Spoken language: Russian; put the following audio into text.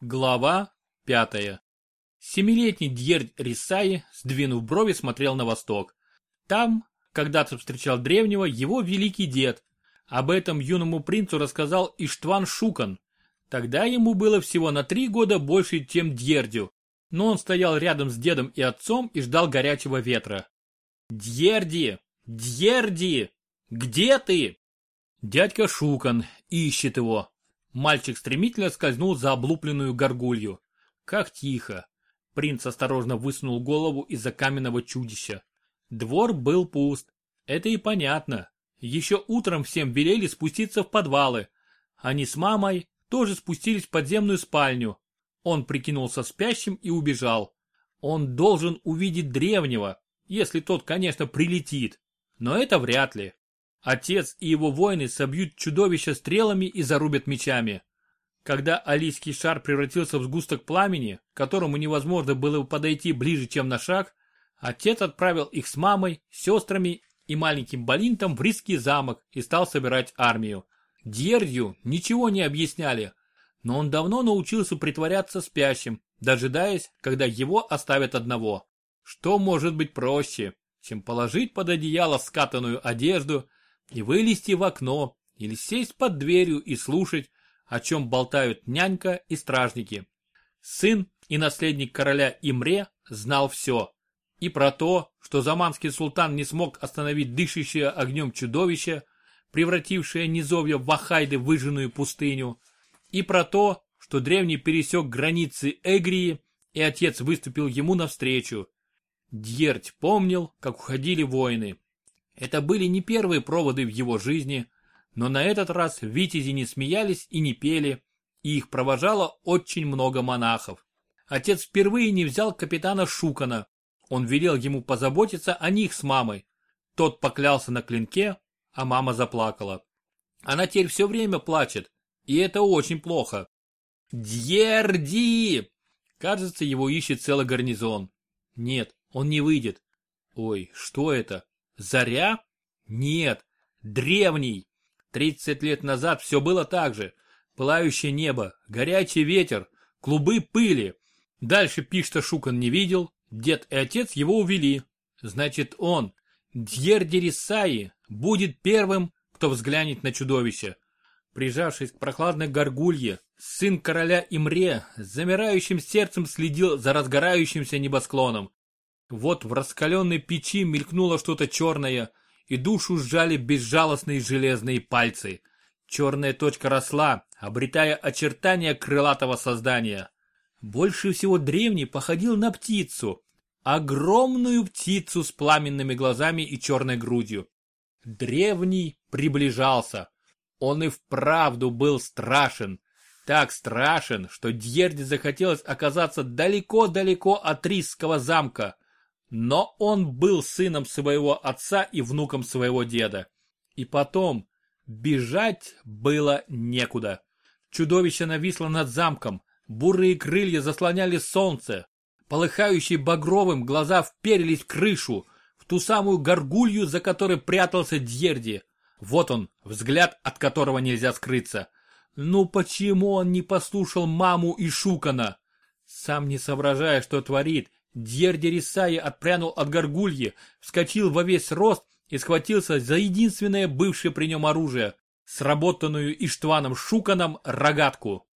Глава пятая. Семилетний Дьердь Рисаи, сдвинув брови, смотрел на восток. Там, когда-то встречал древнего, его великий дед. Об этом юному принцу рассказал Иштван Шукан. Тогда ему было всего на три года больше, чем Дьердю. Но он стоял рядом с дедом и отцом и ждал горячего ветра. «Дьерди! Дьерди! Где ты?» Дядька Шукан ищет его. Мальчик стремительно скользнул за облупленную горгулью. Как тихо. Принц осторожно высунул голову из-за каменного чудища. Двор был пуст. Это и понятно. Еще утром всем велели спуститься в подвалы. Они с мамой тоже спустились в подземную спальню. Он прикинулся спящим и убежал. Он должен увидеть древнего, если тот, конечно, прилетит. Но это вряд ли. Отец и его воины собьют чудовище стрелами и зарубят мечами. Когда алийский шар превратился в сгусток пламени, к которому невозможно было подойти ближе, чем на шаг, отец отправил их с мамой, сестрами и маленьким Балинтом в Рисский замок и стал собирать армию. Дьердью ничего не объясняли, но он давно научился притворяться спящим, дожидаясь, когда его оставят одного. Что может быть проще, чем положить под одеяло скатанную одежду и вылезти в окно или сесть под дверью и слушать, о чем болтают нянька и стражники. Сын и наследник короля Имре знал все. И про то, что заманский султан не смог остановить дышащее огнем чудовище, превратившее низовье в Вахайды выжженную пустыню, и про то, что древний пересек границы Эгрии, и отец выступил ему навстречу. Дьерть помнил, как уходили воины. Это были не первые проводы в его жизни, но на этот раз витязи не смеялись и не пели, и их провожало очень много монахов. Отец впервые не взял капитана Шукана. Он велел ему позаботиться о них с мамой. Тот поклялся на клинке, а мама заплакала. Она теперь все время плачет, и это очень плохо. Дьерди! Кажется, его ищет целый гарнизон. Нет, он не выйдет. Ой, что это? Заря? Нет, древний. Тридцать лет назад все было так же. Пылающее небо, горячий ветер, клубы пыли. Дальше Пишта Шукан не видел, дед и отец его увели. Значит, он, Дьердерисаи, будет первым, кто взглянет на чудовище. Прижавшись к прохладной горгулье, сын короля Имре с замирающим сердцем следил за разгорающимся небосклоном. Вот в раскаленной печи мелькнуло что-то черное, и душу сжали безжалостные железные пальцы. Черная точка росла, обретая очертания крылатого создания. Больше всего древний походил на птицу. Огромную птицу с пламенными глазами и черной грудью. Древний приближался. Он и вправду был страшен. Так страшен, что Дьерде захотелось оказаться далеко-далеко от Рисского замка. Но он был сыном своего отца и внуком своего деда. И потом, бежать было некуда. Чудовище нависло над замком, бурые крылья заслоняли солнце. Полыхающие багровым глаза вперились в крышу, в ту самую горгулью, за которой прятался Дьерди. Вот он, взгляд, от которого нельзя скрыться. Ну почему он не послушал маму и Шукана? Сам не соображая, что творит, Дьерди Рисаи отпрянул от горгульи, вскочил во весь рост и схватился за единственное бывшее при нем оружие, сработанную Иштваном Шуканом рогатку.